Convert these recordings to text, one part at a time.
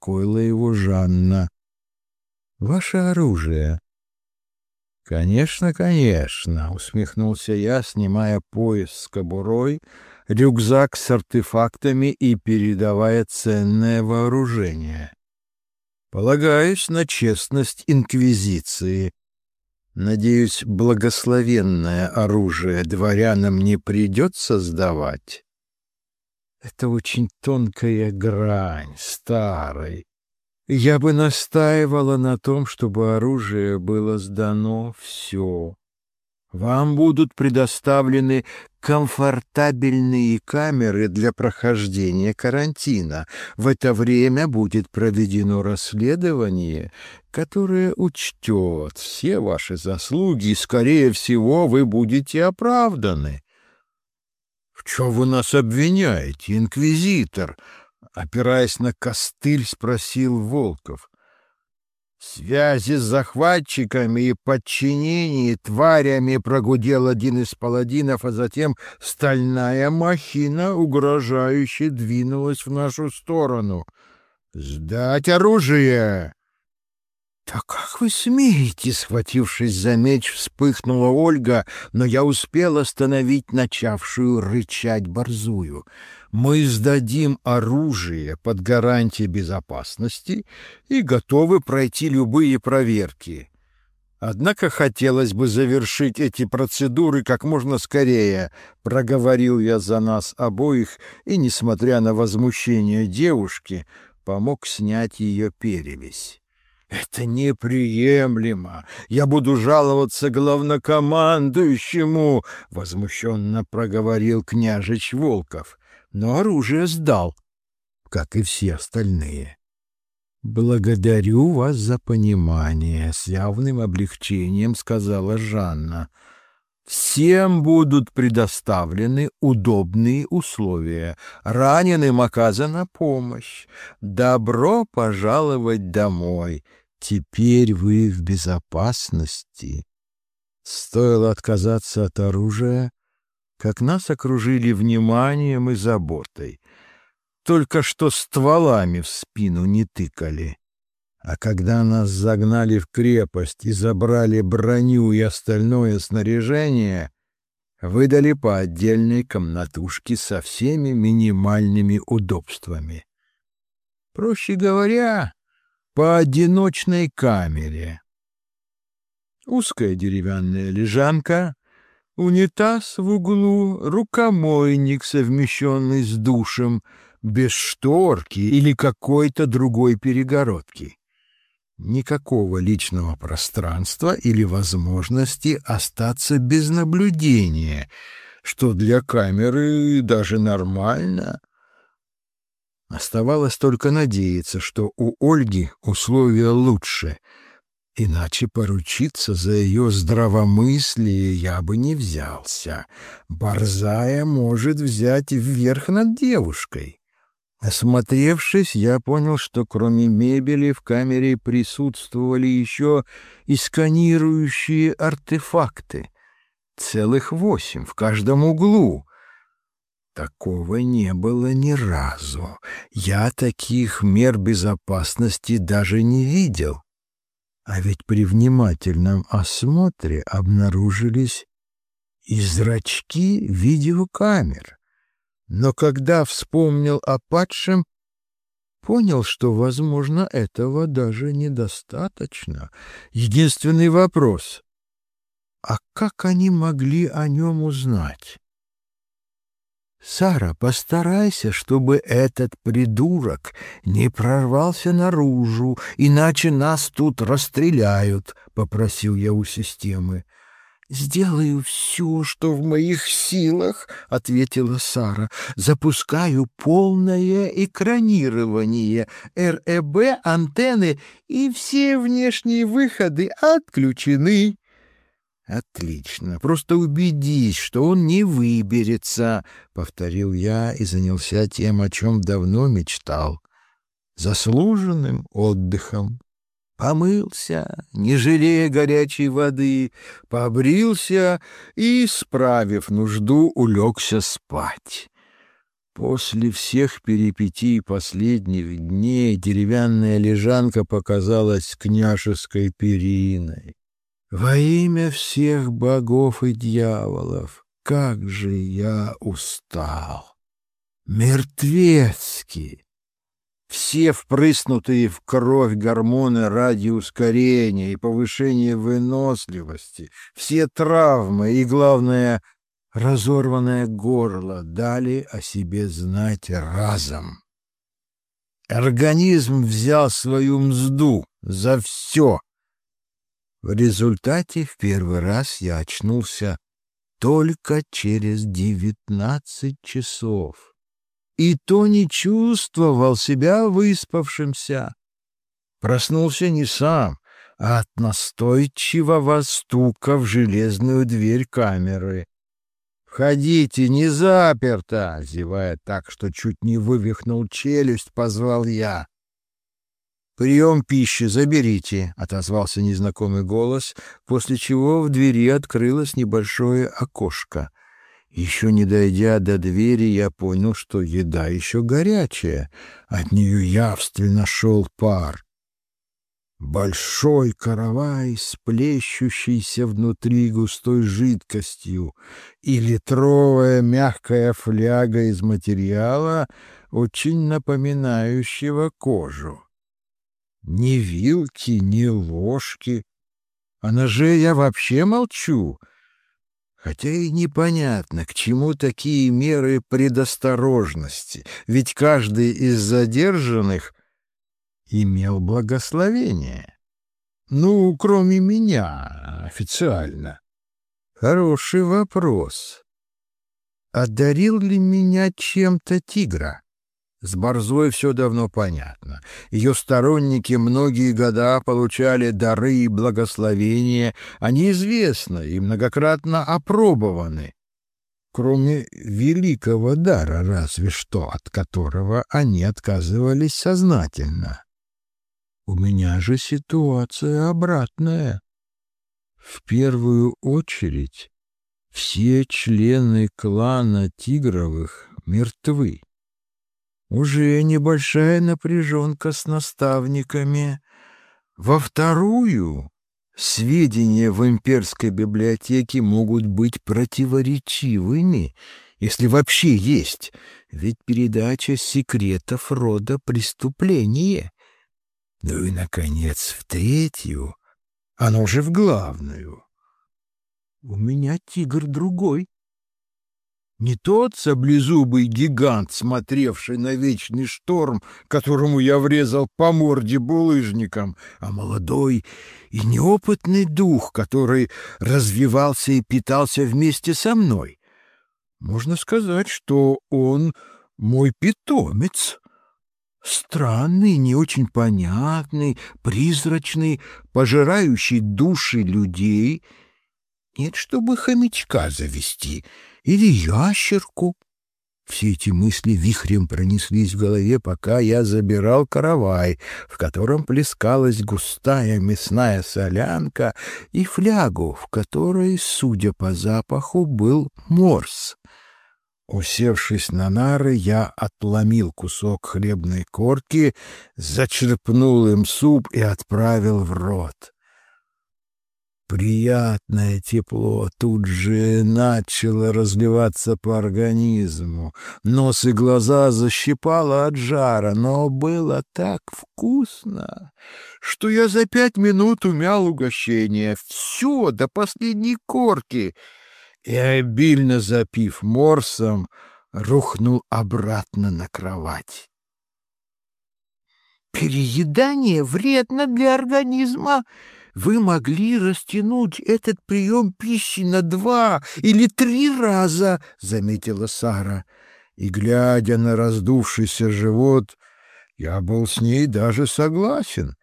успокоила его Жанна. «Ваше оружие». «Конечно, конечно», — усмехнулся я, снимая пояс с кобурой, рюкзак с артефактами и передавая ценное вооружение. «Полагаюсь на честность Инквизиции. Надеюсь, благословенное оружие дворянам не придется сдавать?» Это очень тонкая грань, старой. Я бы настаивала на том, чтобы оружие было сдано все. Вам будут предоставлены комфортабельные камеры для прохождения карантина. В это время будет проведено расследование, которое учтет все ваши заслуги, и, скорее всего, вы будете оправданы. «В чем вы нас обвиняете, инквизитор?» Опираясь на костыль, спросил Волков. «Связи с захватчиками и подчинении тварями прогудел один из паладинов, а затем стальная махина угрожающе двинулась в нашу сторону. «Сдать оружие!» «Да как вы смеете?» — схватившись за меч, вспыхнула Ольга, но я успел остановить начавшую рычать борзую. «Мы сдадим оружие под гарантией безопасности и готовы пройти любые проверки. Однако хотелось бы завершить эти процедуры как можно скорее», — проговорил я за нас обоих и, несмотря на возмущение девушки, помог снять ее перевесь. Это неприемлемо. Я буду жаловаться главнокомандующему, возмущенно проговорил княжич Волков, но оружие сдал, как и все остальные. Благодарю вас за понимание, с явным облегчением сказала Жанна. Всем будут предоставлены удобные условия. Раненым оказана помощь. Добро пожаловать домой. Теперь вы в безопасности. Стоило отказаться от оружия, как нас окружили вниманием и заботой. Только что стволами в спину не тыкали. А когда нас загнали в крепость и забрали броню и остальное снаряжение, выдали по отдельной комнатушке со всеми минимальными удобствами. Проще говоря, по одиночной камере. Узкая деревянная лежанка, унитаз в углу, рукомойник, совмещенный с душем, без шторки или какой-то другой перегородки. Никакого личного пространства или возможности остаться без наблюдения, что для камеры даже нормально. Оставалось только надеяться, что у Ольги условия лучше, иначе поручиться за ее здравомыслие я бы не взялся. Борзая может взять вверх над девушкой. Осмотревшись, я понял, что кроме мебели в камере присутствовали еще и сканирующие артефакты. Целых восемь в каждом углу — Такого не было ни разу. Я таких мер безопасности даже не видел. А ведь при внимательном осмотре обнаружились и зрачки видеокамер. Но когда вспомнил о падшем, понял, что, возможно, этого даже недостаточно. Единственный вопрос — а как они могли о нем узнать? «Сара, постарайся, чтобы этот придурок не прорвался наружу, иначе нас тут расстреляют», — попросил я у системы. «Сделаю все, что в моих силах», — ответила Сара. «Запускаю полное экранирование, РЭБ, антенны и все внешние выходы отключены». «Отлично. Просто убедись, что он не выберется», — повторил я и занялся тем, о чем давно мечтал. Заслуженным отдыхом. Помылся, не жалея горячей воды, побрился и, справив нужду, улегся спать. После всех перипетий последних дней деревянная лежанка показалась княжеской периной. Во имя всех богов и дьяволов, как же я устал! Мертвецкий! Все впрыснутые в кровь гормоны ради ускорения и повышения выносливости, все травмы и, главное, разорванное горло дали о себе знать разом. Организм взял свою мзду за все. В результате в первый раз я очнулся только через девятнадцать часов и то не чувствовал себя выспавшимся. Проснулся не сам, а от настойчивого стука в железную дверь камеры. «Входите, не заперто!» — зевая так, что чуть не вывихнул челюсть, позвал я. «Прием пищи заберите», — отозвался незнакомый голос, после чего в двери открылось небольшое окошко. Еще не дойдя до двери, я понял, что еда еще горячая. От нее явственно шел пар. Большой каравай с плещущейся внутри густой жидкостью и литровая мягкая фляга из материала, очень напоминающего кожу. Ни вилки, ни ложки. О ноже я вообще молчу — Хотя и непонятно, к чему такие меры предосторожности, ведь каждый из задержанных имел благословение. Ну, кроме меня, официально. Хороший вопрос. Одарил ли меня чем-то тигра? С Борзой все давно понятно. Ее сторонники многие года получали дары и благословения, они известны и многократно опробованы. Кроме великого дара, разве что, от которого они отказывались сознательно. У меня же ситуация обратная. В первую очередь все члены клана Тигровых мертвы. Уже небольшая напряженка с наставниками. Во вторую сведения в имперской библиотеке могут быть противоречивыми, если вообще есть, ведь передача секретов рода преступления. Ну и, наконец, в третью, оно же в главную. У меня тигр другой. Не тот саблезубый гигант, смотревший на вечный шторм, которому я врезал по морде булыжником, а молодой и неопытный дух, который развивался и питался вместе со мной. Можно сказать, что он мой питомец. Странный, не очень понятный, призрачный, пожирающий души людей. Нет, чтобы хомячка завести — или ящерку. Все эти мысли вихрем пронеслись в голове, пока я забирал каравай, в котором плескалась густая мясная солянка, и флягу, в которой, судя по запаху, был морс. Усевшись на нары, я отломил кусок хлебной корки, зачерпнул им суп и отправил в рот. Приятное тепло тут же начало разливаться по организму. Нос и глаза защипало от жара, но было так вкусно, что я за пять минут умял угощение. Все, до последней корки. И, обильно запив морсом, рухнул обратно на кровать. «Переедание вредно для организма», вы могли растянуть этот прием пищи на два или три раза, — заметила Сара. И, глядя на раздувшийся живот, я был с ней даже согласен.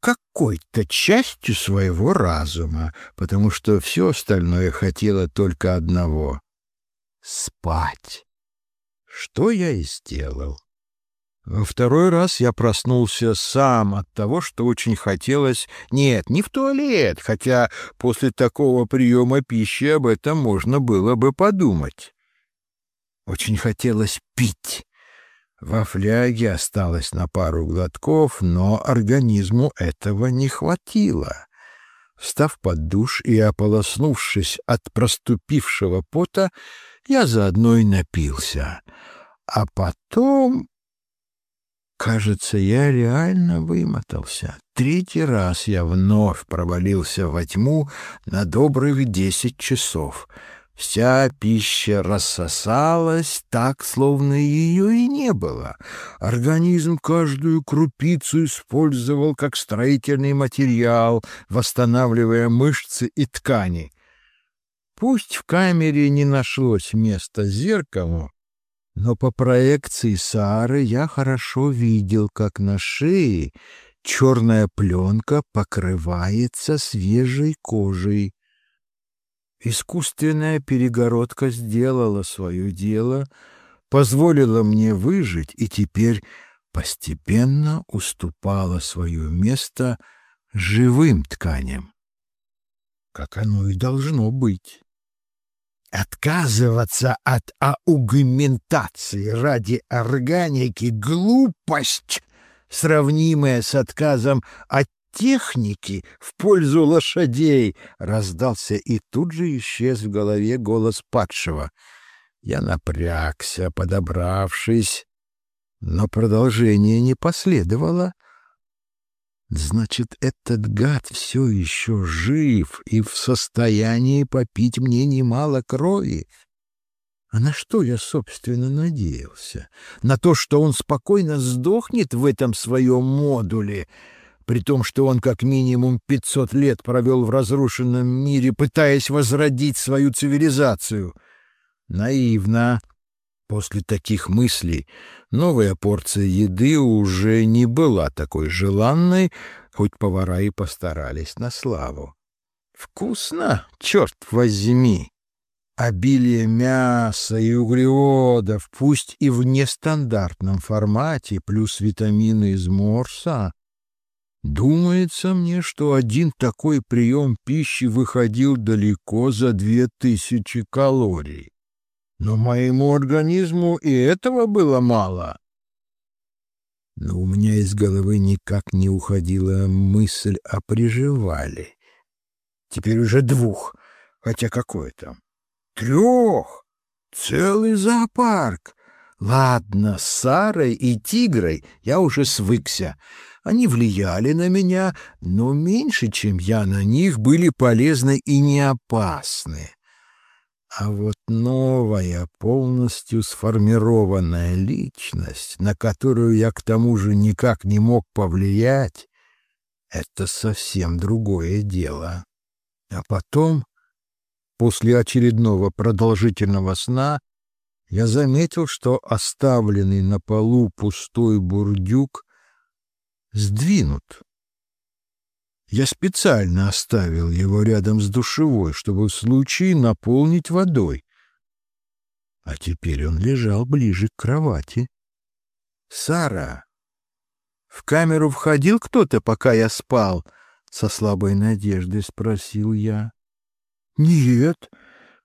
Какой-то частью своего разума, потому что все остальное хотело только одного — спать. Что я и сделал. Второй раз я проснулся сам от того, что очень хотелось... Нет, не в туалет, хотя после такого приема пищи об этом можно было бы подумать. Очень хотелось пить. Во фляге осталось на пару глотков, но организму этого не хватило. Встав под душ и ополоснувшись от проступившего пота, я заодно и напился. А потом... Кажется, я реально вымотался. Третий раз я вновь провалился во тьму на добрых десять часов — Вся пища рассосалась так, словно ее и не было. Организм каждую крупицу использовал как строительный материал, восстанавливая мышцы и ткани. Пусть в камере не нашлось места зеркалу, но по проекции Сары я хорошо видел, как на шее черная пленка покрывается свежей кожей. Искусственная перегородка сделала свое дело, позволила мне выжить и теперь постепенно уступала свое место живым тканям. Как оно и должно быть. Отказываться от аугментации ради органики — глупость, сравнимая с отказом от техники в пользу лошадей!» — раздался и тут же исчез в голове голос падшего. Я напрягся, подобравшись, но продолжение не последовало. Значит, этот гад все еще жив и в состоянии попить мне немало крови. А на что я, собственно, надеялся? На то, что он спокойно сдохнет в этом своем модуле — при том, что он как минимум 500 лет провел в разрушенном мире, пытаясь возродить свою цивилизацию. Наивно. После таких мыслей новая порция еды уже не была такой желанной, хоть повара и постарались на славу. Вкусно, черт возьми! Обилие мяса и углеводов, пусть и в нестандартном формате, плюс витамины из морса, Думается мне, что один такой прием пищи выходил далеко за две тысячи калорий. Но моему организму и этого было мало. Но у меня из головы никак не уходила мысль о приживале. Теперь уже двух, хотя какой там? Трех! Целый зоопарк! Ладно, с Сарой и Тигрой я уже свыкся — они влияли на меня, но меньше, чем я на них, были полезны и не опасны. А вот новая, полностью сформированная личность, на которую я к тому же никак не мог повлиять, это совсем другое дело. А потом, после очередного продолжительного сна, я заметил, что оставленный на полу пустой бурдюк сдвинут. Я специально оставил его рядом с душевой, чтобы в случае наполнить водой. А теперь он лежал ближе к кровати. «Сара, в камеру входил кто-то, пока я спал?» — со слабой надеждой спросил я. «Нет,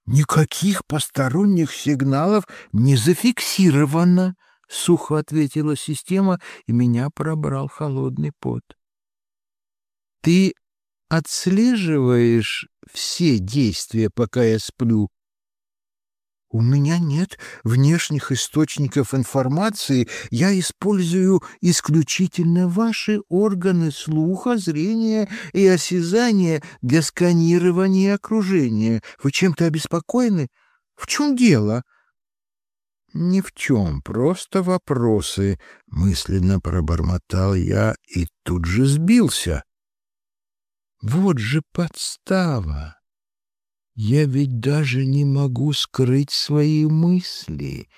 никаких посторонних сигналов не зафиксировано», — сухо ответила система, и меня пробрал холодный пот. — Ты отслеживаешь все действия, пока я сплю? — У меня нет внешних источников информации. Я использую исключительно ваши органы слуха, зрения и осязания для сканирования окружения. Вы чем-то обеспокоены? В чем дело? — «Ни в чем, просто вопросы», — мысленно пробормотал я и тут же сбился. «Вот же подстава! Я ведь даже не могу скрыть свои мысли.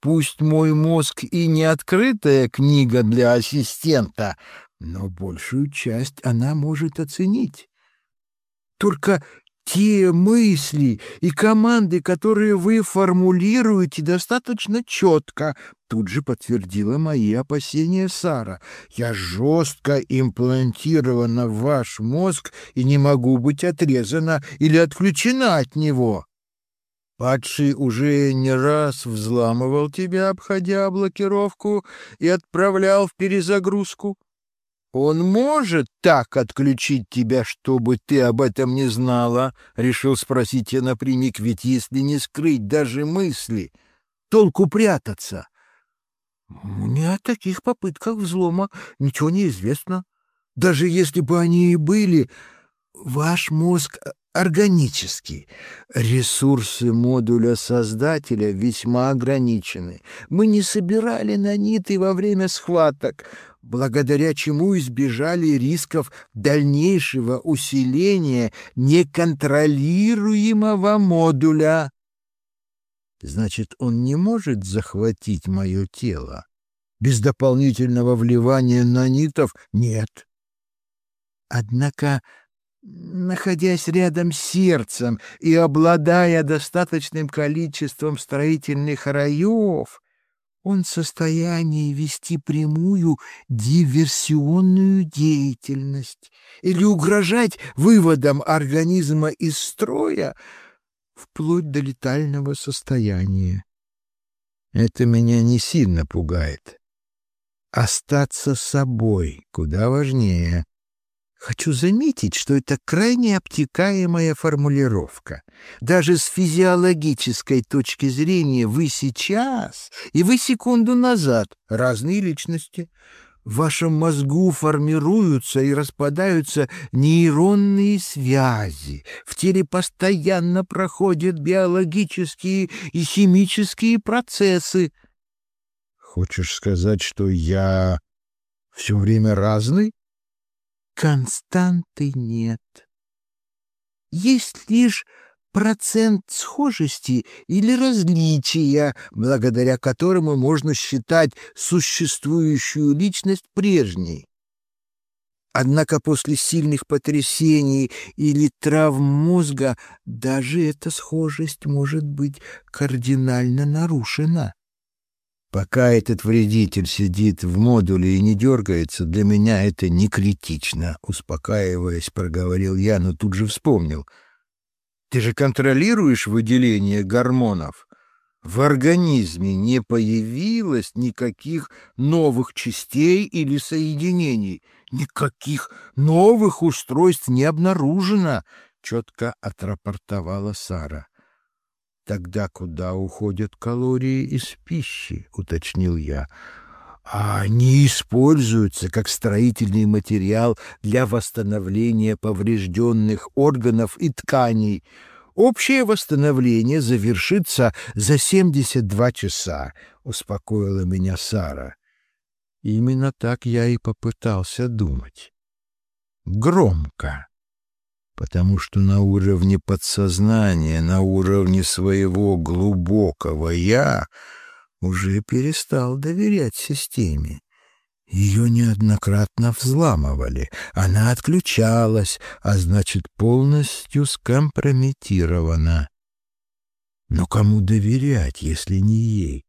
Пусть мой мозг и не открытая книга для ассистента, но большую часть она может оценить. Только те мысли и команды, которые вы формулируете достаточно четко, тут же подтвердила мои опасения Сара. Я жестко имплантирована в ваш мозг и не могу быть отрезана или отключена от него. Падший уже не раз взламывал тебя, обходя блокировку, и отправлял в перезагрузку. Он может так отключить тебя, чтобы ты об этом не знала, — решил спросить я напрямик, ведь если не скрыть даже мысли, толку прятаться. Мне о таких попытках взлома ничего не известно. Даже если бы они и были, ваш мозг органический. Ресурсы модуля создателя весьма ограничены. Мы не собирали наниты во время схваток, благодаря чему избежали рисков дальнейшего усиления неконтролируемого модуля. Значит, он не может захватить мое тело. Без дополнительного вливания нанитов нет. Однако находясь рядом с сердцем и обладая достаточным количеством строительных раев, он в состоянии вести прямую диверсионную деятельность или угрожать выводом организма из строя вплоть до летального состояния. Это меня не сильно пугает. Остаться собой куда важнее. Хочу заметить, что это крайне обтекаемая формулировка. Даже с физиологической точки зрения вы сейчас и вы секунду назад разные личности. В вашем мозгу формируются и распадаются нейронные связи. В теле постоянно проходят биологические и химические процессы. Хочешь сказать, что я все время разный? Константы нет. Есть лишь процент схожести или различия, благодаря которому можно считать существующую личность прежней. Однако после сильных потрясений или травм мозга даже эта схожесть может быть кардинально нарушена. Пока этот вредитель сидит в модуле и не дергается, для меня это не критично, успокаиваясь, проговорил я, но тут же вспомнил. Ты же контролируешь выделение гормонов. В организме не появилось никаких новых частей или соединений, никаких новых устройств не обнаружено, четко отрапортовала Сара. Тогда куда уходят калории из пищи, уточнил я. А они используются как строительный материал для восстановления поврежденных органов и тканей. Общее восстановление завершится за 72 часа, успокоила меня Сара. Именно так я и попытался думать. Громко потому что на уровне подсознания, на уровне своего глубокого «я» уже перестал доверять системе. Ее неоднократно взламывали, она отключалась, а значит, полностью скомпрометирована. Но кому доверять, если не ей?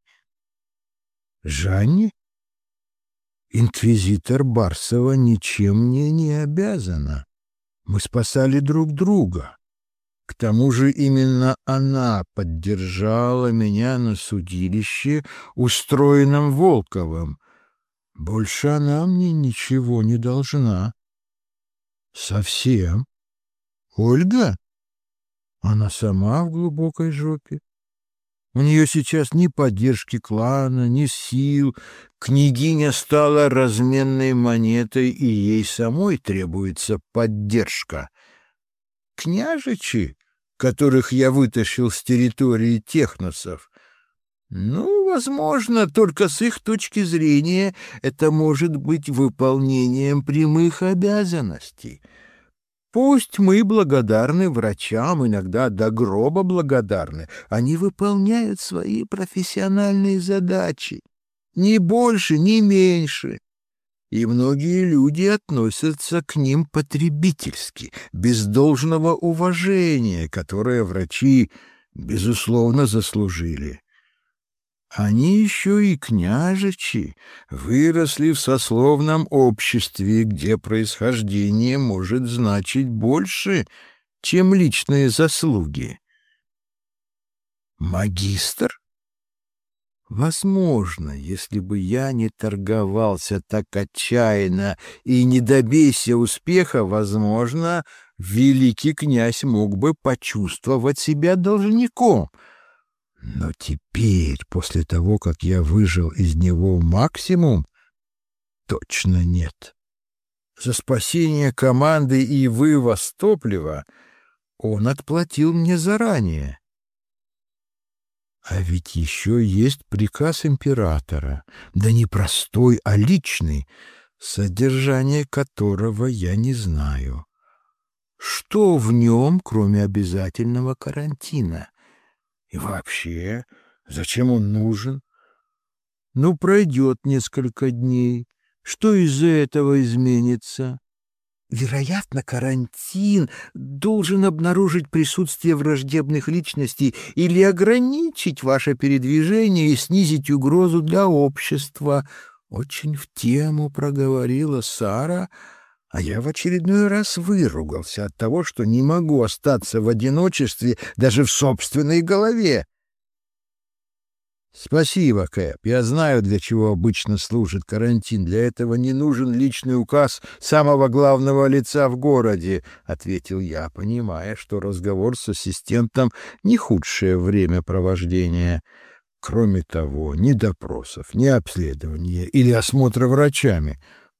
Жанне? Инквизитор Барсова ничем мне не обязана. Мы спасали друг друга. К тому же именно она поддержала меня на судилище, устроенном Волковым. Больше она мне ничего не должна. Совсем. Ольга? Она сама в глубокой жопе. У нее сейчас ни поддержки клана, ни сил. Княгиня стала разменной монетой, и ей самой требуется поддержка. Княжичи, которых я вытащил с территории техносов, ну, возможно, только с их точки зрения это может быть выполнением прямых обязанностей — Пусть мы благодарны врачам, иногда до гроба благодарны. Они выполняют свои профессиональные задачи. Ни больше, ни меньше. И многие люди относятся к ним потребительски, без должного уважения, которое врачи, безусловно, заслужили. Они еще и княжичи, выросли в сословном обществе, где происхождение может значить больше, чем личные заслуги. Магистр? Возможно, если бы я не торговался так отчаянно и не добейся успеха, возможно, великий князь мог бы почувствовать себя должником. Но теперь, после того, как я выжил из него максимум, точно нет. За спасение команды и вывоз топлива он отплатил мне заранее. А ведь еще есть приказ императора, да не простой, а личный, содержание которого я не знаю. Что в нем, кроме обязательного карантина? И вообще, зачем он нужен? Ну, пройдет несколько дней. Что из-за этого изменится? Вероятно, карантин должен обнаружить присутствие враждебных личностей или ограничить ваше передвижение и снизить угрозу для общества. Очень в тему проговорила Сара, а я в очередной раз выругался от того, что не могу остаться в одиночестве даже в собственной голове. «Спасибо, Кэп. Я знаю, для чего обычно служит карантин. Для этого не нужен личный указ самого главного лица в городе», — ответил я, понимая, что разговор с ассистентом — не худшее времяпровождение. Кроме того, ни допросов, ни обследования или осмотра врачами,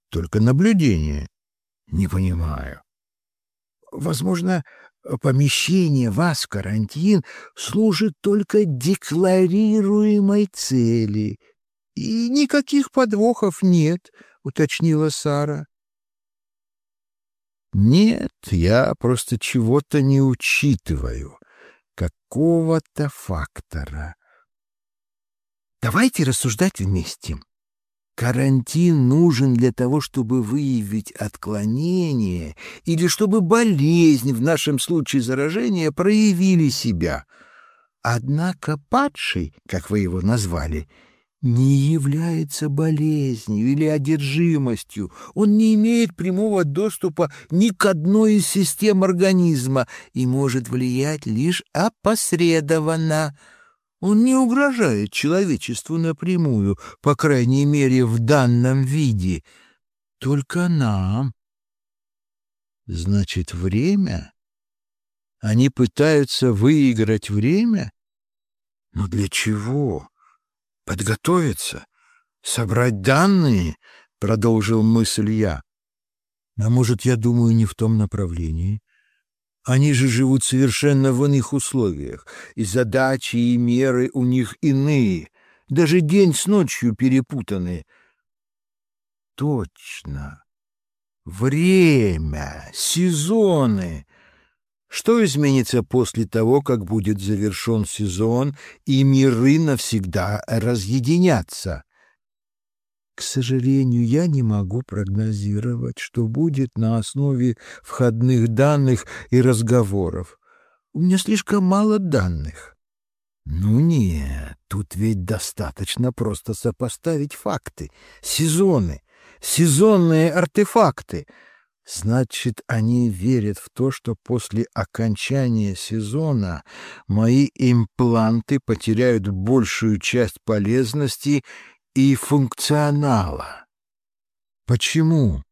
только наблюдение. Не понимаю. Возможно, помещение вас в карантин служит только декларируемой цели. И никаких подвохов нет, — уточнила Сара. Нет, я просто чего-то не учитываю, какого-то фактора. Давайте рассуждать вместе. Карантин нужен для того, чтобы выявить отклонение или чтобы болезнь, в нашем случае заражение, проявили себя. Однако падший, как вы его назвали, не является болезнью или одержимостью. Он не имеет прямого доступа ни к одной из систем организма и может влиять лишь опосредованно. Он не угрожает человечеству напрямую, по крайней мере, в данном виде. Только нам. Значит, время? Они пытаются выиграть время? Но для чего? Подготовиться? Собрать данные? Продолжил мысль я. А может, я думаю не в том направлении? Они же живут совершенно в иных условиях, и задачи и меры у них иные, даже день с ночью перепутаны. Точно. Время, сезоны. Что изменится после того, как будет завершен сезон, и миры навсегда разъединятся? К сожалению, я не могу прогнозировать, что будет на основе входных данных и разговоров. У меня слишком мало данных. Ну нет, тут ведь достаточно просто сопоставить факты, сезоны, сезонные артефакты. Значит, они верят в то, что после окончания сезона мои импланты потеряют большую часть полезности и функционала. Почему?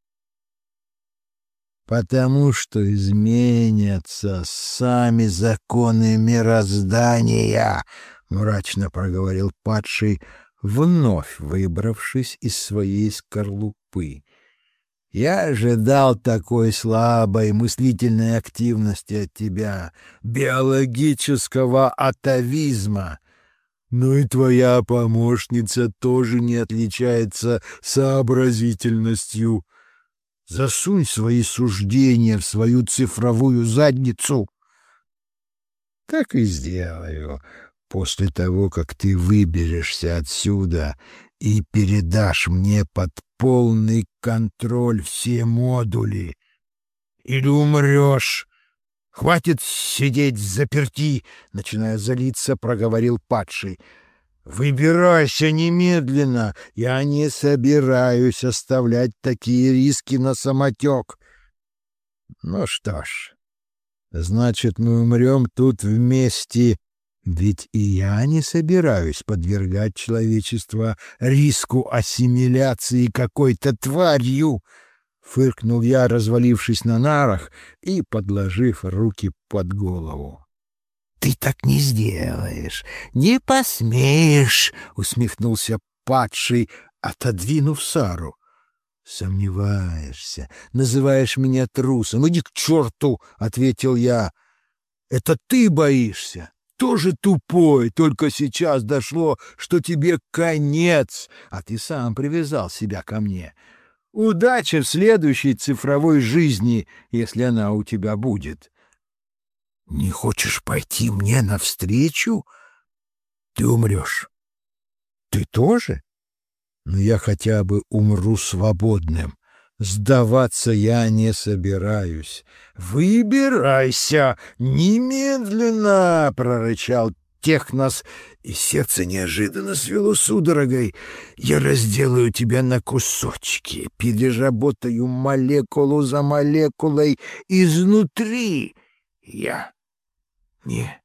Потому что изменятся сами законы мироздания, мрачно проговорил падший, вновь выбравшись из своей скорлупы. Я ожидал такой слабой мыслительной активности от тебя, биологического атовизма. Ну и твоя помощница тоже не отличается сообразительностью. Засунь свои суждения в свою цифровую задницу. Так и сделаю после того, как ты выберешься отсюда и передашь мне под полный контроль все модули. Или умрешь «Хватит сидеть заперти!» — начиная залиться, проговорил падший. «Выбирайся немедленно! Я не собираюсь оставлять такие риски на самотек!» «Ну что ж, значит, мы умрем тут вместе Ведь и я не собираюсь подвергать человечество риску ассимиляции какой-то тварью, фыркнул я, развалившись на нарах и подложив руки под голову. Ты так не сделаешь, не посмеешь, усмехнулся падший, отодвинув Сару. Сомневаешься, называешь меня трусом. Иди к черту, ответил я. Это ты боишься. Тоже тупой, только сейчас дошло, что тебе конец, а ты сам привязал себя ко мне. Удачи в следующей цифровой жизни, если она у тебя будет. Не хочешь пойти мне навстречу? Ты умрешь. Ты тоже? Но я хотя бы умру свободным. Сдаваться я не собираюсь. «Выбирайся! Немедленно!» — прорычал Технос, и сердце неожиданно свело судорогой. «Я разделаю тебя на кусочки, переработаю молекулу за молекулой изнутри. Я не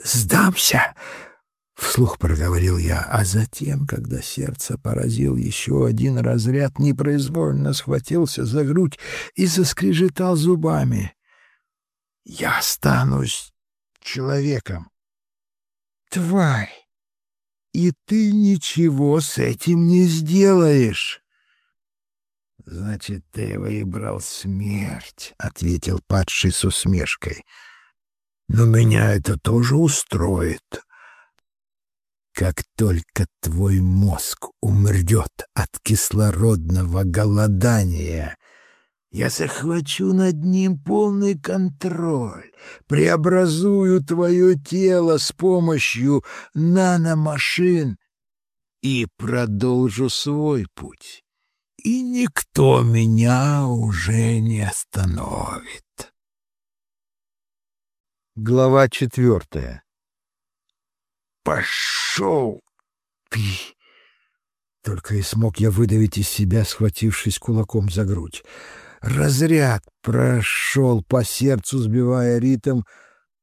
сдамся!» Вслух проговорил я, а затем, когда сердце поразил еще один разряд, непроизвольно схватился за грудь и заскрежетал зубами. «Я останусь человеком!» «Тварь! И ты ничего с этим не сделаешь!» «Значит, ты выбрал смерть», — ответил падший с усмешкой. «Но меня это тоже устроит. Как только твой мозг умрет от кислородного голодания, я захвачу над ним полный контроль, преобразую твое тело с помощью наномашин и продолжу свой путь. И никто меня уже не остановит. Глава четвертая Пошел ты! Только и смог я выдавить из себя, схватившись кулаком за грудь. Разряд прошел по сердцу, сбивая ритм,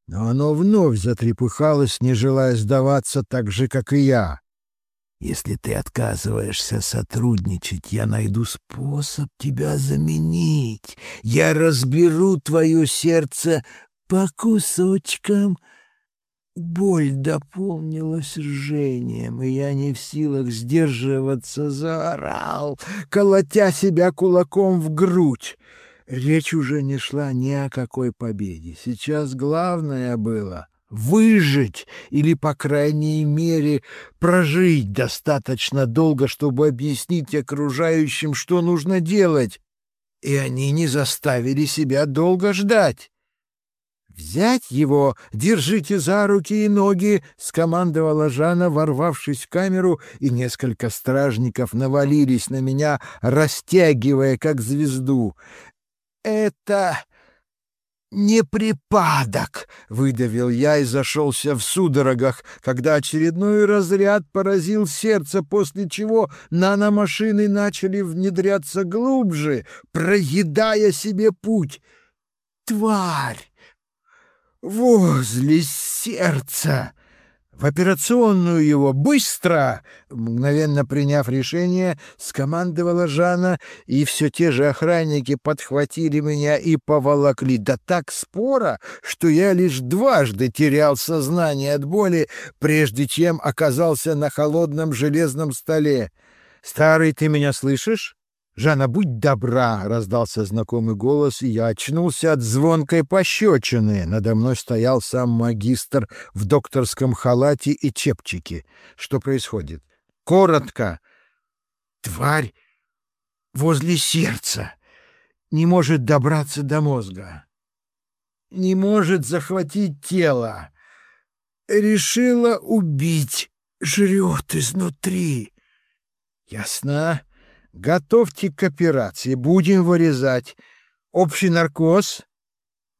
но оно вновь затрепыхалось, не желая сдаваться так же, как и я. Если ты отказываешься сотрудничать, я найду способ тебя заменить. Я разберу твое сердце по кусочкам — Боль дополнилась жжением, и я не в силах сдерживаться, заорал, колотя себя кулаком в грудь. Речь уже не шла ни о какой победе. Сейчас главное было выжить или, по крайней мере, прожить достаточно долго, чтобы объяснить окружающим, что нужно делать. И они не заставили себя долго ждать. «Взять его! Держите за руки и ноги!» — скомандовала Жанна, ворвавшись в камеру, и несколько стражников навалились на меня, растягивая, как звезду. «Это не припадок!» — выдавил я и зашелся в судорогах, когда очередной разряд поразил сердце, после чего наномашины начали внедряться глубже, проедая себе путь. «Тварь!» Возле сердца. В операционную его быстро, мгновенно приняв решение, скомандовала Жанна, и все те же охранники подхватили меня и поволокли. Да так спора, что я лишь дважды терял сознание от боли, прежде чем оказался на холодном железном столе. «Старый, ты меня слышишь?» «Жанна, будь добра!» — раздался знакомый голос, и я очнулся от звонкой пощечины. Надо мной стоял сам магистр в докторском халате и чепчике. Что происходит? «Коротко!» «Тварь возле сердца! Не может добраться до мозга! Не может захватить тело! Решила убить! Жрет изнутри!» «Ясно!» Готовьте к операции. Будем вырезать. Общий наркоз?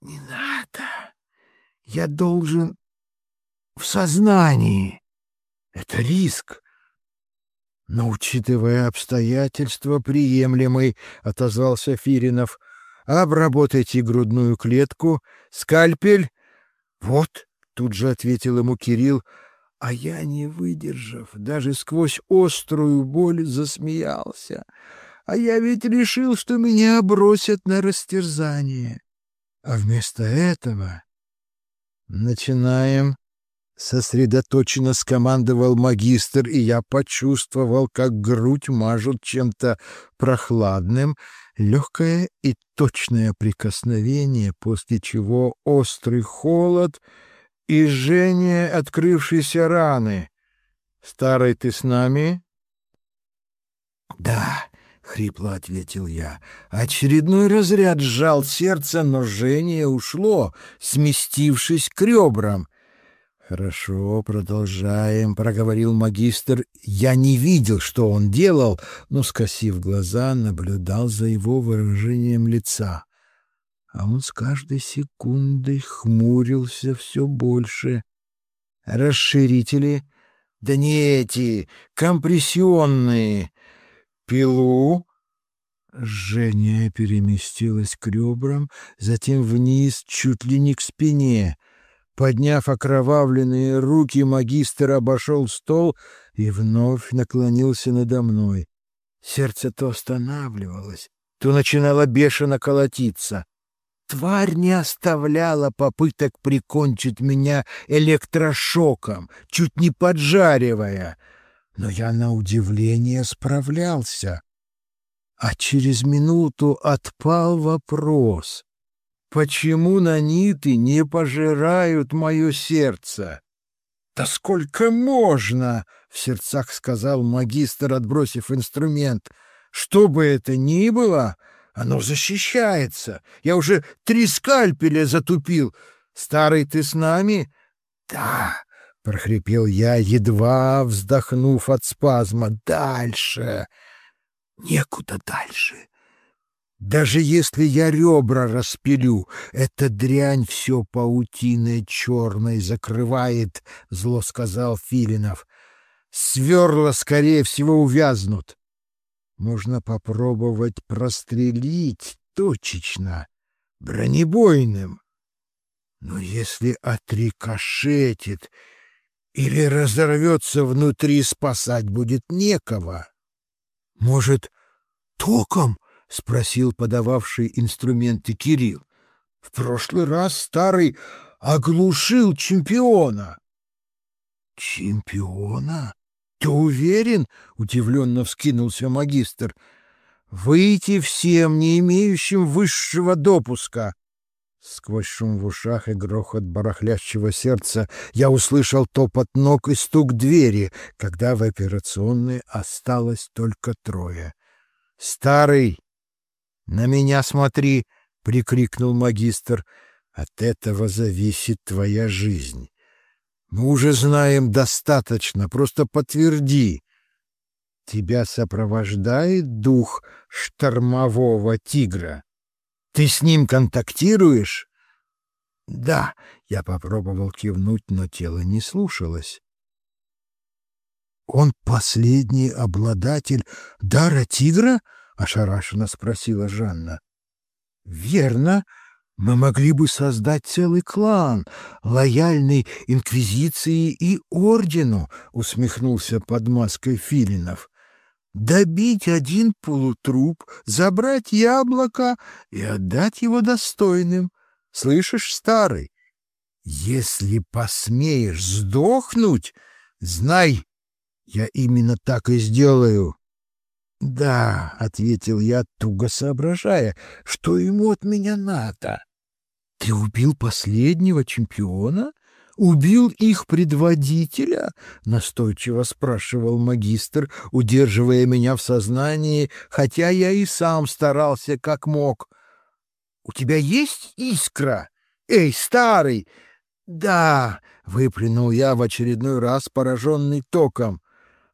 Не надо. Я должен в сознании. Это риск. Но, учитывая обстоятельства, приемлемый, — отозвался Фиринов. Обработайте грудную клетку. Скальпель. Вот, Тут же ответил ему Кирилл, а я, не выдержав, даже сквозь острую боль засмеялся. А я ведь решил, что меня бросят на растерзание. А вместо этого... Начинаем. Сосредоточенно скомандовал магистр, и я почувствовал, как грудь мажут чем-то прохладным, легкое и точное прикосновение, после чего острый холод — и жжение открывшейся раны. Старый, ты с нами? — Да, — хрипло ответил я. Очередной разряд сжал сердце, но жжение ушло, сместившись к ребрам. «Хорошо, продолжаем», — проговорил магистр. Я не видел, что он делал, но, скосив глаза, наблюдал за его выражением лица а он с каждой секундой хмурился все больше. Расширители? Да не эти, компрессионные. Пилу? Жжение переместилось к ребрам, затем вниз, чуть ли не к спине. Подняв окровавленные руки, магистр обошел стол и вновь наклонился надо мной. Сердце то останавливалось, то начинало бешено колотиться. Тварь не оставляла попыток прикончить меня электрошоком, чуть не поджаривая, но я на удивление справлялся. А через минуту отпал вопрос, почему наниты не пожирают мое сердце? «Да сколько можно?» — в сердцах сказал магистр, отбросив инструмент. «Что бы это ни было, оно защищается. Я уже три скальпеля затупил. Старый, ты с нами? Да, — прохрипел я, едва вздохнув от спазма. Дальше. Некуда дальше. Даже если я ребра распилю, эта дрянь все паутиной черной закрывает, — зло сказал Филинов. Сверла, скорее всего, увязнут. Можно попробовать прострелить точечно, бронебойным. Но если отрикошетит или разорвется внутри, спасать будет некого. — Может, током? — спросил подававший инструменты Кирилл. — В прошлый раз старый оглушил чемпиона. — Чемпиона? «Ты уверен?» — удивленно вскинулся магистр. «Выйти всем, не имеющим высшего допуска!» Сквозь шум в ушах и грохот барахлящего сердца я услышал топот ног и стук двери, когда в операционной осталось только трое. «Старый! На меня смотри!» — прикрикнул магистр. «От этого зависит твоя жизнь. Мы уже знаем достаточно, просто подтверди. Тебя сопровождает дух штормового тигра. Ты с ним контактируешь? Да, я попробовал кивнуть, но тело не слушалось. Он последний обладатель дара тигра? ошарашенно спросила Жанна. Верно, мы могли бы создать целый клан, лояльный инквизиции и ордену, усмехнулся под маской Филинов. Добить один полутруп, забрать яблоко и отдать его достойным. Слышишь, старый? Если посмеешь сдохнуть, знай, я именно так и сделаю. «Да», — ответил я, туго соображая, — «что ему от меня надо?» «Ты убил последнего чемпиона? Убил их предводителя?» — настойчиво спрашивал магистр, удерживая меня в сознании, хотя я и сам старался как мог. «У тебя есть искра? Эй, старый!» «Да!» — выплюнул я в очередной раз, пораженный током.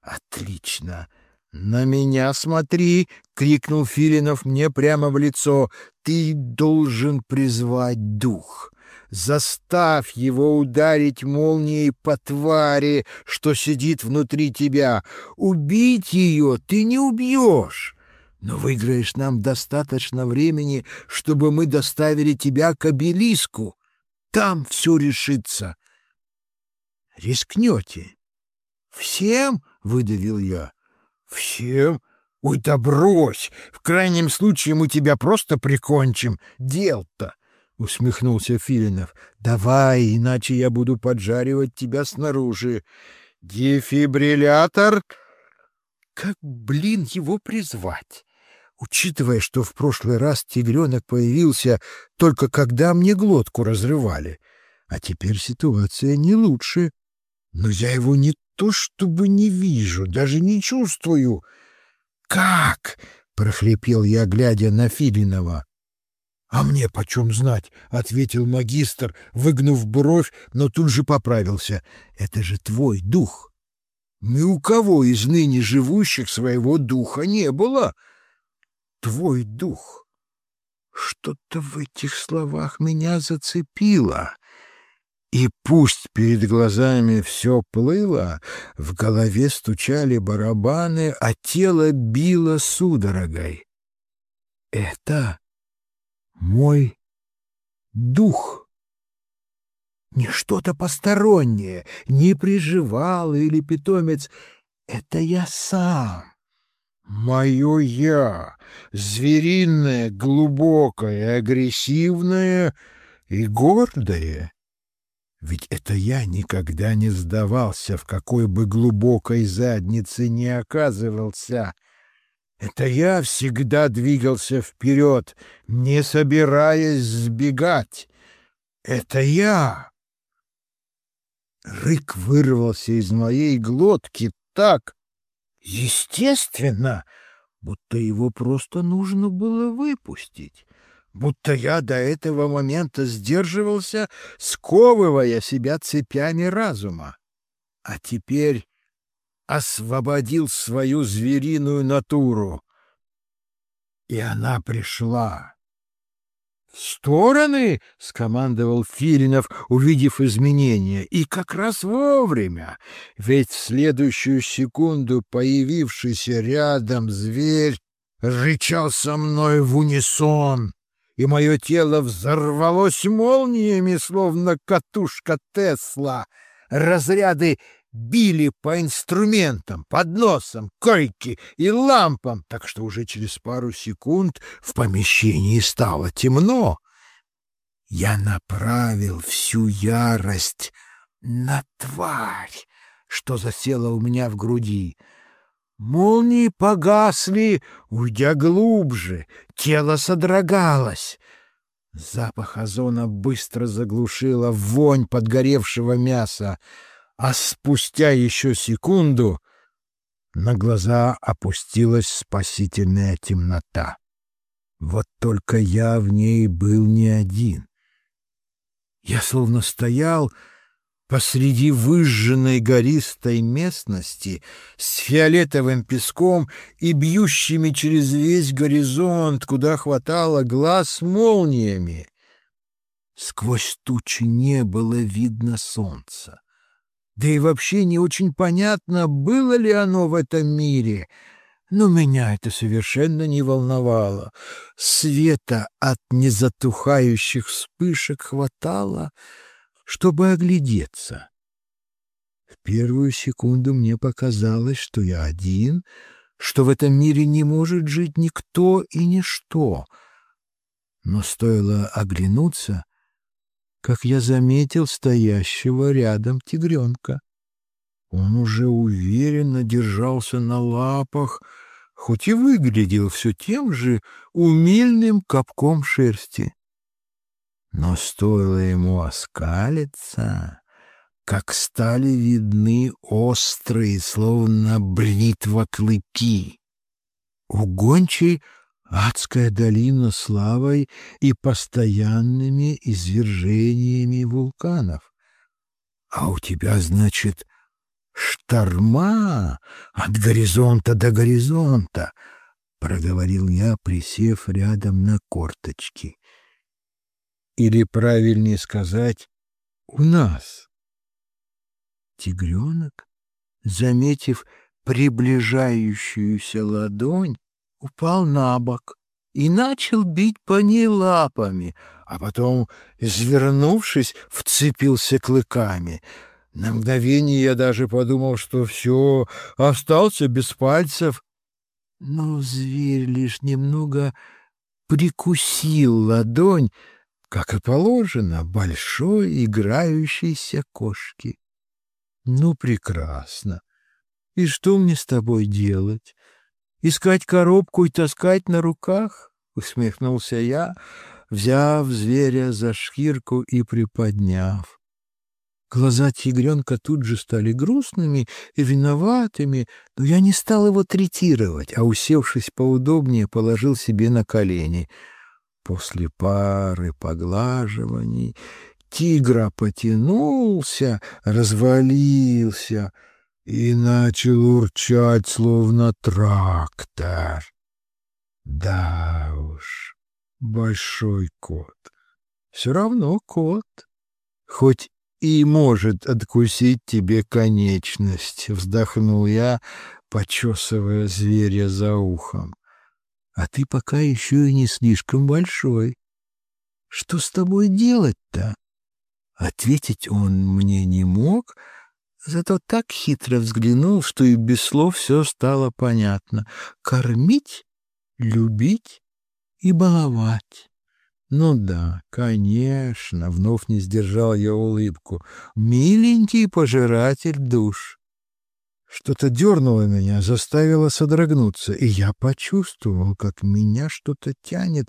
«Отлично!» «На меня смотри!» — крикнул Филинов мне прямо в лицо. «Ты должен призвать дух. Заставь его ударить молнией по твари, что сидит внутри тебя. Убить ее ты не убьешь, но выиграешь нам достаточно времени, чтобы мы доставили тебя к обелиску. Там все решится. рискнете?» «Всем?» — выдавил я. «Всем? Ой, да брось! В крайнем случае мы тебя просто прикончим. Дел-то!» — усмехнулся Филинов. «Давай, иначе я буду поджаривать тебя снаружи. Дефибриллятор...» Как, блин, его призвать? Учитывая, что в прошлый раз тигренок появился только когда мне глотку разрывали. А теперь ситуация не лучше. Но я его не то чтобы не вижу, даже не чувствую. «Как?» — прохрипел я, глядя на Филинова. «А мне почем знать?» — ответил магистр, выгнув бровь, но тут же поправился. «Это же твой дух!» «Ни у кого из ныне живущих своего духа не было!» «Твой дух!» Что-то в этих словах меня зацепило. И пусть перед глазами все плыло, в голове стучали барабаны, а тело било судорогой. Это мой дух. Не что-то постороннее, не приживал или питомец. Это я сам. Мое «я», звериное, глубокое, агрессивное и гордое. Ведь это я никогда не сдавался, в какой бы глубокой заднице ни оказывался. Это я всегда двигался вперед, не собираясь сбегать. Это я. Рык вырвался из моей глотки так естественно, будто его просто нужно было выпустить будто я до этого момента сдерживался, сковывая себя цепями разума. А теперь освободил свою звериную натуру. И она пришла. «В стороны!» — скомандовал Филинов, увидев изменения. И как раз вовремя, ведь в следующую секунду появившийся рядом зверь рычал со мной в унисон и мое тело взорвалось молниями, словно катушка Тесла. Разряды били по инструментам, подносам, койке и лампам, так что уже через пару секунд в помещении стало темно. Я направил всю ярость на тварь, что засела у меня в груди — Молнии погасли, уйдя глубже, тело содрогалось. Запах озона быстро заглушила вонь подгоревшего мяса, а спустя еще секунду на глаза опустилась спасительная темнота. Вот только я в ней был не один. Я словно стоял посреди выжженной гористой местности с фиолетовым песком и бьющими через весь горизонт, куда хватало глаз молниями. Сквозь тучи не было видно солнца. Да и вообще не очень понятно, было ли оно в этом мире. Но меня это совершенно не волновало. Света от незатухающих вспышек хватало — чтобы оглядеться. В первую секунду мне показалось, что я один, что в этом мире не может жить никто и ничто. Но стоило оглянуться, как я заметил стоящего рядом тигренка. Он уже уверенно держался на лапах, хоть и выглядел все тем же умильным капком шерсти. Но стоило ему оскалиться, как стали видны острые, словно бритва клыки. У гончей адская долина славой и постоянными извержениями вулканов. А у тебя, значит, шторма от горизонта до горизонта, — проговорил я, присев рядом на корточки или, правильнее сказать, у нас. Тигренок, заметив приближающуюся ладонь, упал на бок и начал бить по ней лапами, а потом, извернувшись, вцепился клыками. На мгновение я даже подумал, что все, остался без пальцев. Но зверь лишь немного прикусил ладонь, как и положено большой играющейся кошке. Ну, прекрасно. И что мне с тобой делать? Искать коробку и таскать на руках? Усмехнулся я, взяв зверя за шкирку и приподняв. Глаза тигренка тут же стали грустными и виноватыми, но я не стал его третировать, а, усевшись поудобнее, положил себе на колени. После пары поглаживаний тигра потянулся, развалился и начал урчать, словно трактор. Да уж, большой кот. Все равно кот. Хоть и может откусить тебе конечность, — вздохнул я, почесывая зверя за ухом. А ты пока еще и не слишком большой. Что с тобой делать-то? Ответить он мне не мог, зато так хитро взглянул, что и без слов все стало понятно. Кормить, любить и баловать. Ну да, конечно, вновь не сдержал я улыбку. Миленький пожиратель душ. Что-то дернуло меня, заставило содрогнуться, и я почувствовал, как меня что-то тянет,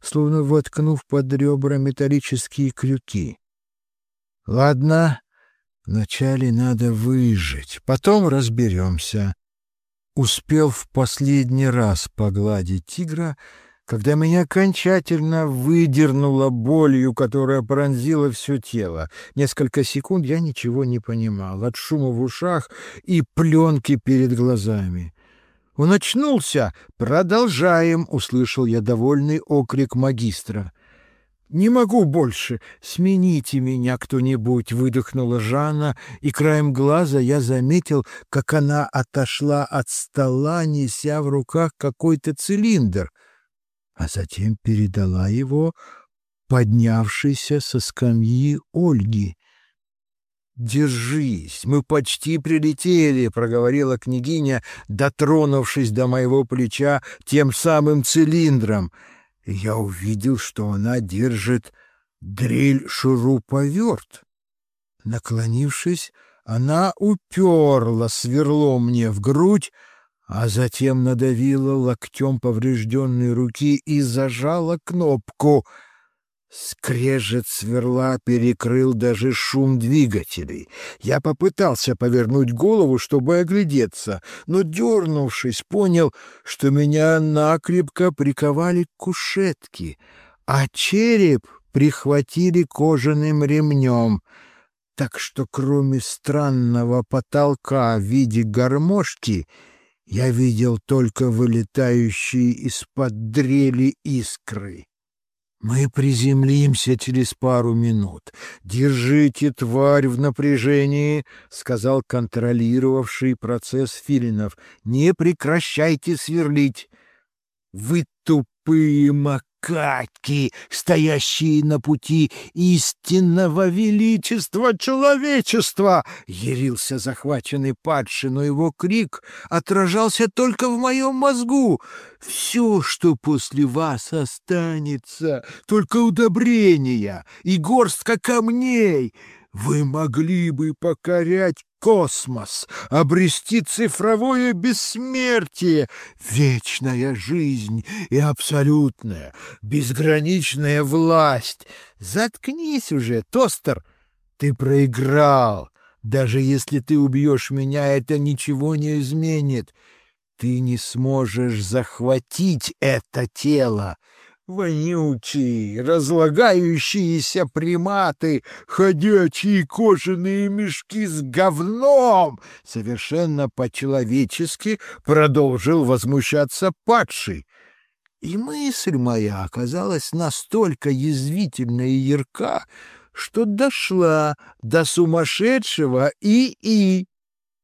словно воткнув под ребра металлические крюки. Ладно, вначале надо выжить, потом разберемся. Успел в последний раз погладить тигра — когда меня окончательно выдернуло болью, которая пронзила все тело. Несколько секунд я ничего не понимал от шума в ушах и пленки перед глазами. «Он очнулся! Продолжаем!» — услышал я довольный окрик магистра. «Не могу больше! Смените меня кто-нибудь!» — выдохнула Жанна, и краем глаза я заметил, как она отошла от стола, неся в руках какой-то цилиндр — а затем передала его поднявшейся со скамьи Ольги. «Держись, мы почти прилетели», — проговорила княгиня, дотронувшись до моего плеча тем самым цилиндром. я увидел, что она держит дрель-шуруповерт. Наклонившись, она уперла сверло мне в грудь, а затем надавила локтем поврежденной руки и зажала кнопку. Скрежет сверла перекрыл даже шум двигателей. Я попытался повернуть голову, чтобы оглядеться, но, дернувшись, понял, что меня накрепко приковали к кушетке, а череп прихватили кожаным ремнем — так что кроме странного потолка в виде гармошки я видел только вылетающие из-под дрели искры. Мы приземлимся через пару минут. Держите тварь в напряжении, сказал контролировавший процесс Филинов. Не прекращайте сверлить. Вы тупые мак макаки, стоящие на пути истинного величества человечества!» — ярился захваченный падший, но его крик отражался только в моем мозгу. «Все, что после вас останется, только удобрения и горстка камней!» Вы могли бы покорять космос, обрести цифровое бессмертие, вечная жизнь и абсолютная, безграничная власть. Заткнись уже, тостер, ты проиграл. Даже если ты убьешь меня, это ничего не изменит. Ты не сможешь захватить это тело. Вонючие, разлагающиеся приматы, ходячие кожаные мешки с говном! Совершенно по-человечески продолжил возмущаться падший. И мысль моя оказалась настолько язвительна и ярка, что дошла до сумасшедшего и-и.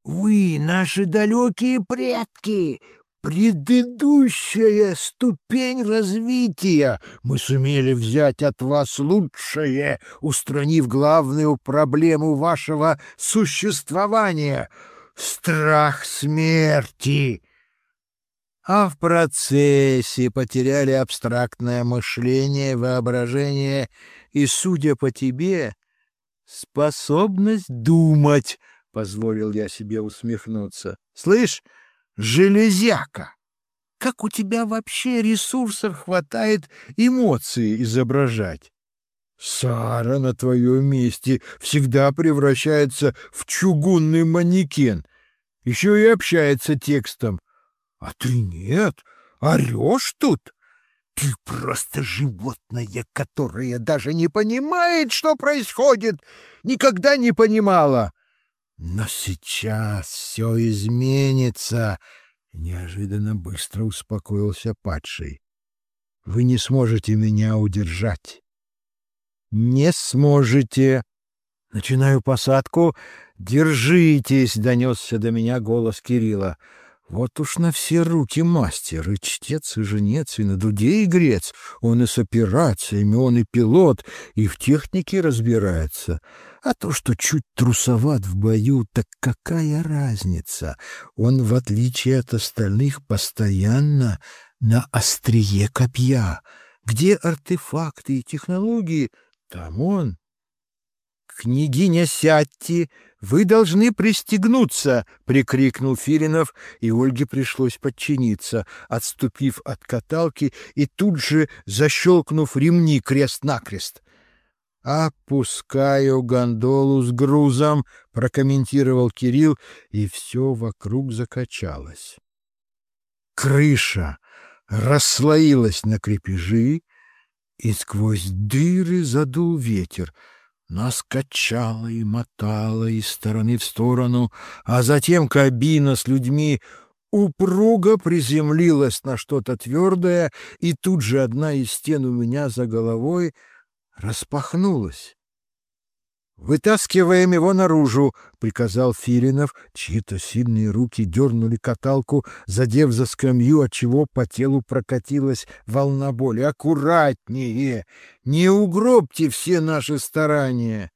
«Вы, наши далекие предки, предыдущая ступень развития. Мы сумели взять от вас лучшее, устранив главную проблему вашего существования — страх смерти. А в процессе потеряли абстрактное мышление, воображение и, судя по тебе, способность думать, — позволил я себе усмехнуться. — Слышь, железяка! Как у тебя вообще ресурсов хватает эмоции изображать? Сара на твоем месте всегда превращается в чугунный манекен. Еще и общается текстом. А ты нет, орешь тут. Ты просто животное, которое даже не понимает, что происходит. Никогда не понимала. Но сейчас все изменится. Неожиданно быстро успокоился падший. Вы не сможете меня удержать. Не сможете. Начинаю посадку. Держитесь, донесся до меня голос Кирилла. Вот уж на все руки мастер, и чтец, и женец, и на дуде игрец. Он и с операциями, он и пилот, и в технике разбирается. А то, что чуть трусоват в бою, так какая разница? Он, в отличие от остальных, постоянно на острие копья. Где артефакты и технологии, там он. «Княгиня, сядьте! Вы должны пристегнуться!» — прикрикнул Филинов, и Ольге пришлось подчиниться, отступив от каталки и тут же защелкнув ремни крест-накрест. «Опускаю гондолу с грузом», — прокомментировал Кирилл, и все вокруг закачалось. Крыша расслоилась на крепежи, и сквозь дыры задул ветер — нас качало и мотало из стороны в сторону, а затем кабина с людьми упруго приземлилась на что-то твердое, и тут же одна из стен у меня за головой распахнулась. «Вытаскиваем его наружу!» — приказал Филинов. Чьи-то сильные руки дернули каталку, задев за скамью, отчего по телу прокатилась волна боли. «Аккуратнее! Не угробьте все наши старания!»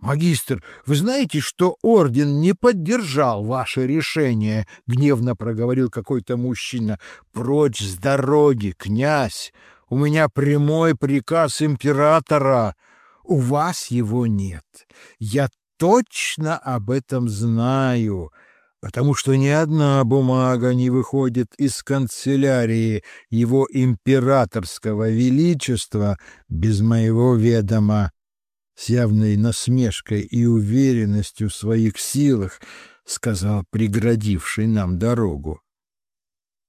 «Магистр, вы знаете, что орден не поддержал ваше решение?» — гневно проговорил какой-то мужчина. «Прочь с дороги, князь! У меня прямой приказ императора!» У вас его нет. Я точно об этом знаю, потому что ни одна бумага не выходит из канцелярии его императорского величества без моего ведома. С явной насмешкой и уверенностью в своих силах сказал преградивший нам дорогу.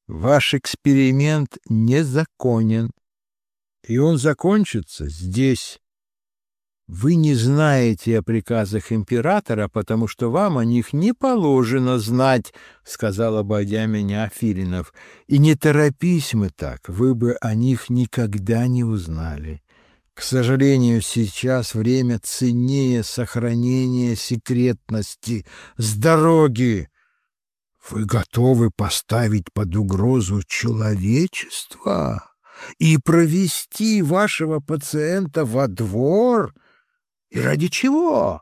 Ваш эксперимент незаконен, и он закончится здесь. Вы не знаете о приказах императора, потому что вам о них не положено знать, — сказал, обойдя меня Филинов. И не торопись мы так, вы бы о них никогда не узнали. К сожалению, сейчас время ценнее сохранения секретности с дороги. Вы готовы поставить под угрозу человечество и провести вашего пациента во двор — и ради чего?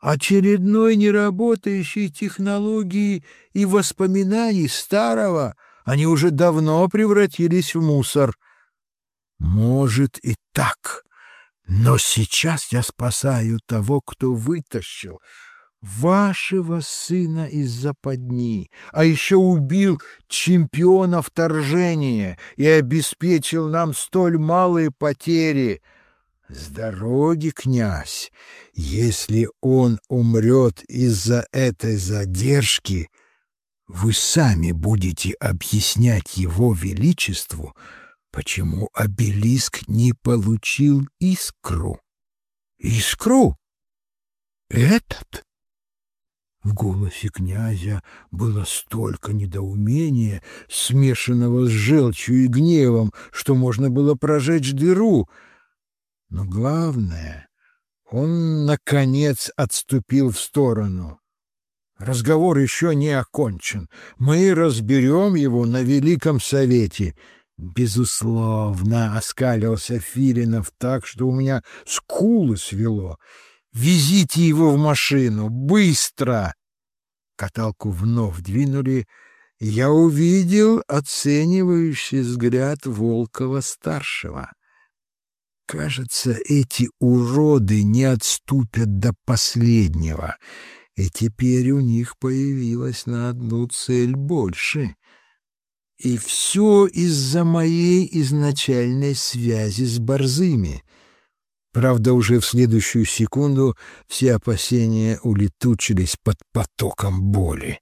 Очередной неработающей технологии и воспоминаний старого они уже давно превратились в мусор. Может и так, но сейчас я спасаю того, кто вытащил вашего сына из западни, а еще убил чемпиона вторжения и обеспечил нам столь малые потери — с дороги, князь, если он умрет из-за этой задержки, вы сами будете объяснять его величеству, почему обелиск не получил искру. Искру? Этот? В голосе князя было столько недоумения, смешанного с желчью и гневом, что можно было прожечь дыру — но главное, он, наконец, отступил в сторону. Разговор еще не окончен. Мы разберем его на Великом Совете. Безусловно, оскалился Филинов так, что у меня скулы свело. Везите его в машину, быстро! Каталку вновь двинули, я увидел оценивающий взгляд Волкова-старшего. Кажется, эти уроды не отступят до последнего, и теперь у них появилась на одну цель больше. И все из-за моей изначальной связи с борзыми. Правда, уже в следующую секунду все опасения улетучились под потоком боли.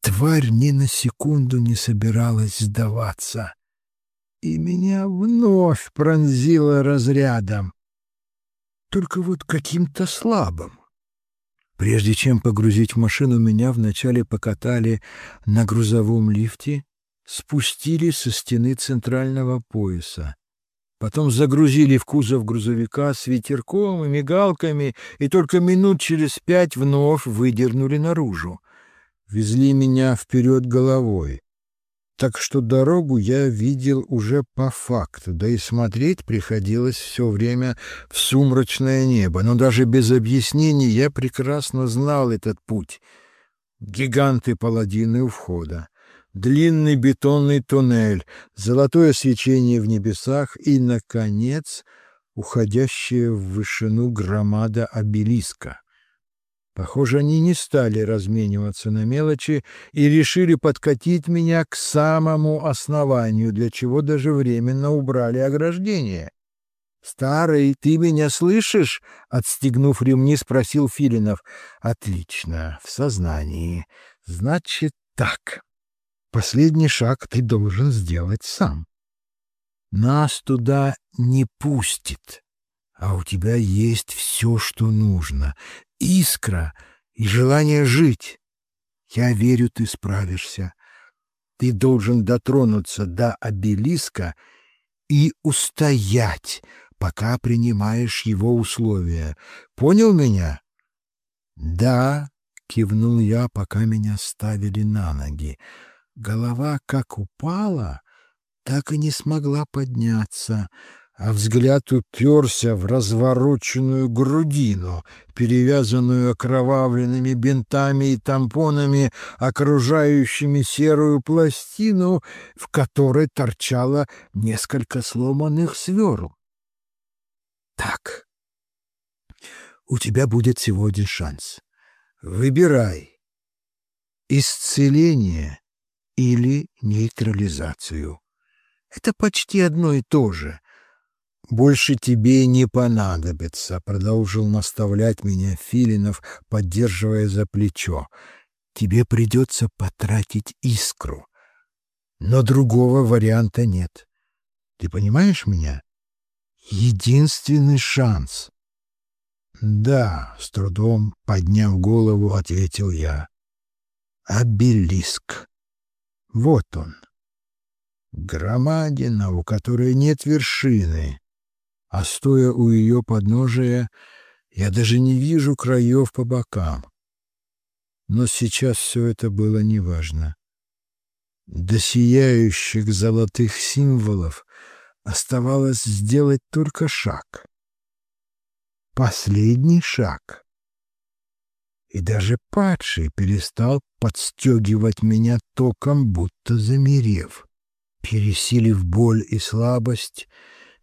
Тварь ни на секунду не собиралась сдаваться, и меня вновь пронзило разрядом, только вот каким-то слабым. Прежде чем погрузить в машину, меня вначале покатали на грузовом лифте, спустили со стены центрального пояса. Потом загрузили в кузов грузовика с ветерком и мигалками, и только минут через пять вновь выдернули наружу. Везли меня вперед головой так что дорогу я видел уже по факту, да и смотреть приходилось все время в сумрачное небо, но даже без объяснений я прекрасно знал этот путь. Гиганты-паладины у входа, длинный бетонный туннель, золотое свечение в небесах и, наконец, уходящая в вышину громада обелиска. Похоже, они не стали размениваться на мелочи и решили подкатить меня к самому основанию, для чего даже временно убрали ограждение. «Старый, ты меня слышишь?» — отстегнув ремни, спросил Филинов. «Отлично, в сознании. Значит так. Последний шаг ты должен сделать сам. Нас туда не пустит, а у тебя есть все, что нужно искра и желание жить. Я верю, ты справишься. Ты должен дотронуться до обелиска и устоять, пока принимаешь его условия. Понял меня? Да, кивнул я, пока меня ставили на ноги. Голова как упала, так и не смогла подняться а взгляд уперся в развороченную грудину, перевязанную окровавленными бинтами и тампонами, окружающими серую пластину, в которой торчало несколько сломанных сверл. «Так, у тебя будет сегодня шанс. Выбирай. Исцеление или нейтрализацию. Это почти одно и то же» «Больше тебе не понадобится», — продолжил наставлять меня Филинов, поддерживая за плечо. «Тебе придется потратить искру. Но другого варианта нет. Ты понимаешь меня? Единственный шанс». «Да», — с трудом подняв голову, ответил я. «Обелиск. Вот он. Громадина, у которой нет вершины» а стоя у ее подножия, я даже не вижу краев по бокам. Но сейчас все это было неважно. До сияющих золотых символов оставалось сделать только шаг. Последний шаг. И даже падший перестал подстегивать меня током, будто замерев. Пересилив боль и слабость,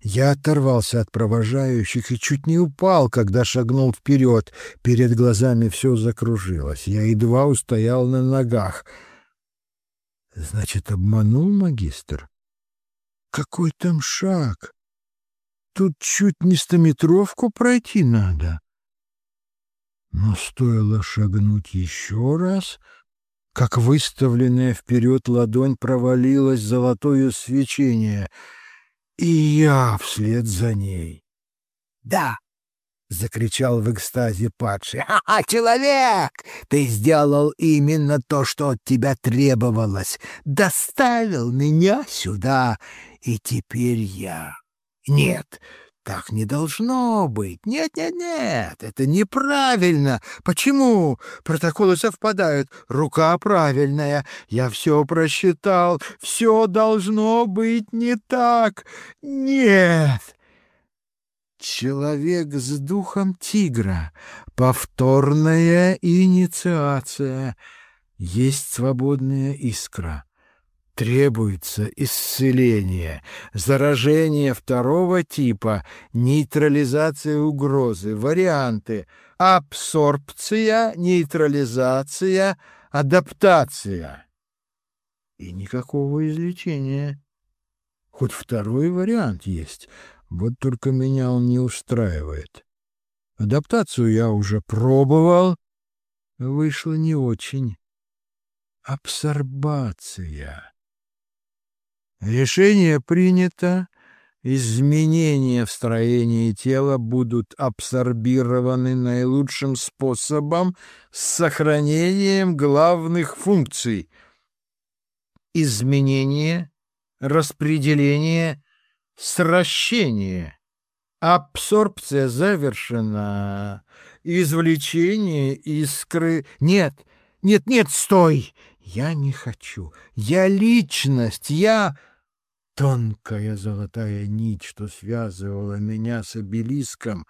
я оторвался от провожающих и чуть не упал, когда шагнул вперед. Перед глазами все закружилось. Я едва устоял на ногах. Значит, обманул магистр? Какой там шаг? Тут чуть не стометровку пройти надо. Но стоило шагнуть еще раз, как выставленная вперед ладонь провалилась золотое свечение — и я вслед за ней. «Да!» — закричал в экстазе падший. «Ха-ха, человек! Ты сделал именно то, что от тебя требовалось. Доставил меня сюда, и теперь я... Нет, Так не должно быть. Нет, нет, нет, это неправильно. Почему? Протоколы совпадают. Рука правильная. Я все просчитал. Все должно быть не так. Нет. Человек с духом тигра. Повторная инициация. Есть свободная искра. Требуется исцеление, заражение второго типа, нейтрализация угрозы, варианты, абсорбция, нейтрализация, адаптация. И никакого излечения. Хоть второй вариант есть, вот только меня он не устраивает. Адаптацию я уже пробовал, вышло не очень. Абсорбация. Решение принято. Изменения в строении тела будут абсорбированы наилучшим способом с сохранением главных функций. Изменение, распределение, сращение. Абсорбция завершена. Извлечение искры... Нет, нет, нет, стой! Я не хочу. Я личность. Я тонкая золотая нить, что связывала меня с обелиском,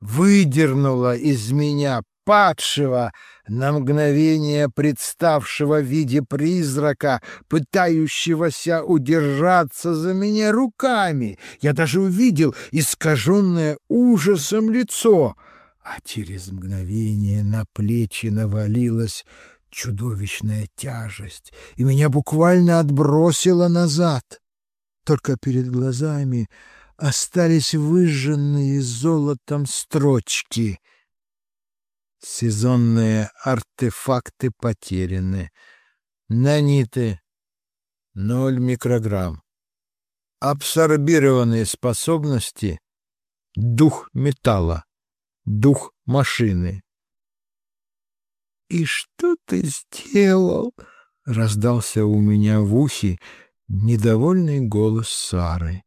выдернула из меня падшего, на мгновение представшего в виде призрака, пытающегося удержаться за меня руками. Я даже увидел искаженное ужасом лицо, а через мгновение на плечи навалилась чудовищная тяжесть, и меня буквально отбросило назад. Только перед глазами остались выжженные золотом строчки. Сезонные артефакты потеряны. Наниты — ноль микрограмм. Абсорбированные способности — дух металла, дух машины, «И что ты сделал?» — раздался у меня в ухе недовольный голос Сары.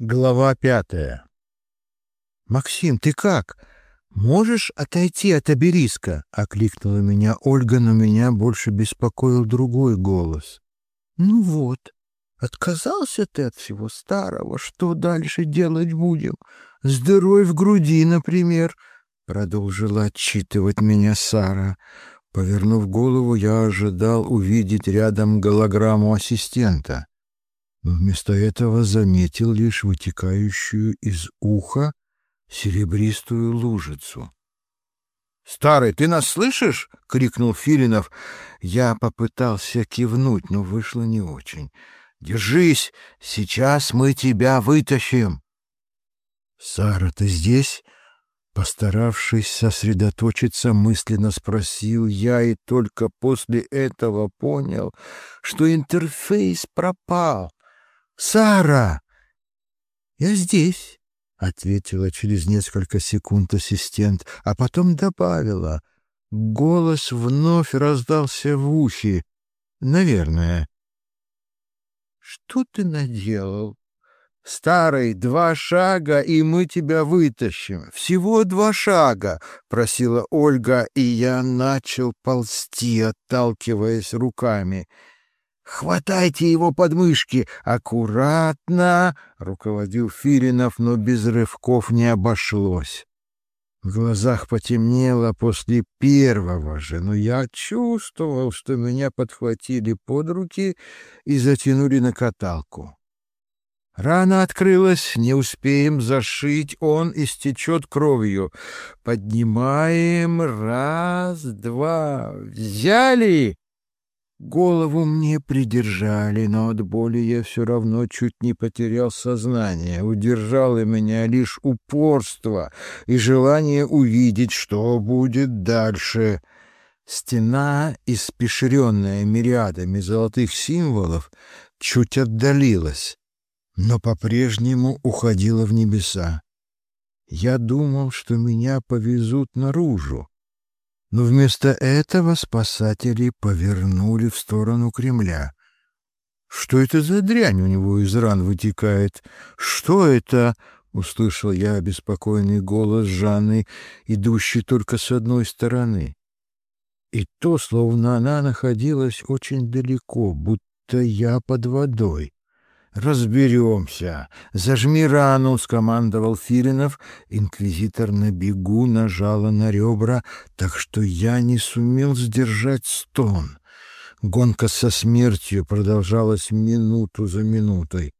Глава пятая. «Максим, ты как? Можешь отойти от обериска?» — окликнула меня Ольга, но меня больше беспокоил другой голос. «Ну вот, отказался ты от всего старого. Что дальше делать будем? С дырой в груди, например». Продолжила отчитывать меня Сара. Повернув голову, я ожидал увидеть рядом голограмму ассистента. Но вместо этого заметил лишь вытекающую из уха серебристую лужицу. «Старый, ты нас слышишь?» — крикнул Филинов. Я попытался кивнуть, но вышло не очень. «Держись, сейчас мы тебя вытащим!» «Сара, ты здесь?» Постаравшись сосредоточиться, мысленно спросил я и только после этого понял, что интерфейс пропал. «Сара!» «Я здесь», — ответила через несколько секунд ассистент, а потом добавила. Голос вновь раздался в ухе. «Наверное». «Что ты наделал?» «Старый, два шага, и мы тебя вытащим. Всего два шага!» — просила Ольга, и я начал ползти, отталкиваясь руками. «Хватайте его подмышки! Аккуратно!» — руководил Филинов, но без рывков не обошлось. В глазах потемнело после первого же, но я чувствовал, что меня подхватили под руки и затянули на каталку. Рана открылась, не успеем зашить, он истечет кровью. Поднимаем, раз, два, взяли. Голову мне придержали, но от боли я все равно чуть не потерял сознание. Удержало меня лишь упорство и желание увидеть, что будет дальше. Стена, испещренная мириадами золотых символов, чуть отдалилась но по-прежнему уходила в небеса. Я думал, что меня повезут наружу, но вместо этого спасатели повернули в сторону Кремля. Что это за дрянь у него из ран вытекает? Что это? Услышал я обеспокоенный голос Жанны, идущий только с одной стороны. И то, словно она находилась очень далеко, будто я под водой. «Разберемся! Зажми рану!» — скомандовал Филинов. Инквизитор на бегу нажала на ребра, так что я не сумел сдержать стон. Гонка со смертью продолжалась минуту за минутой.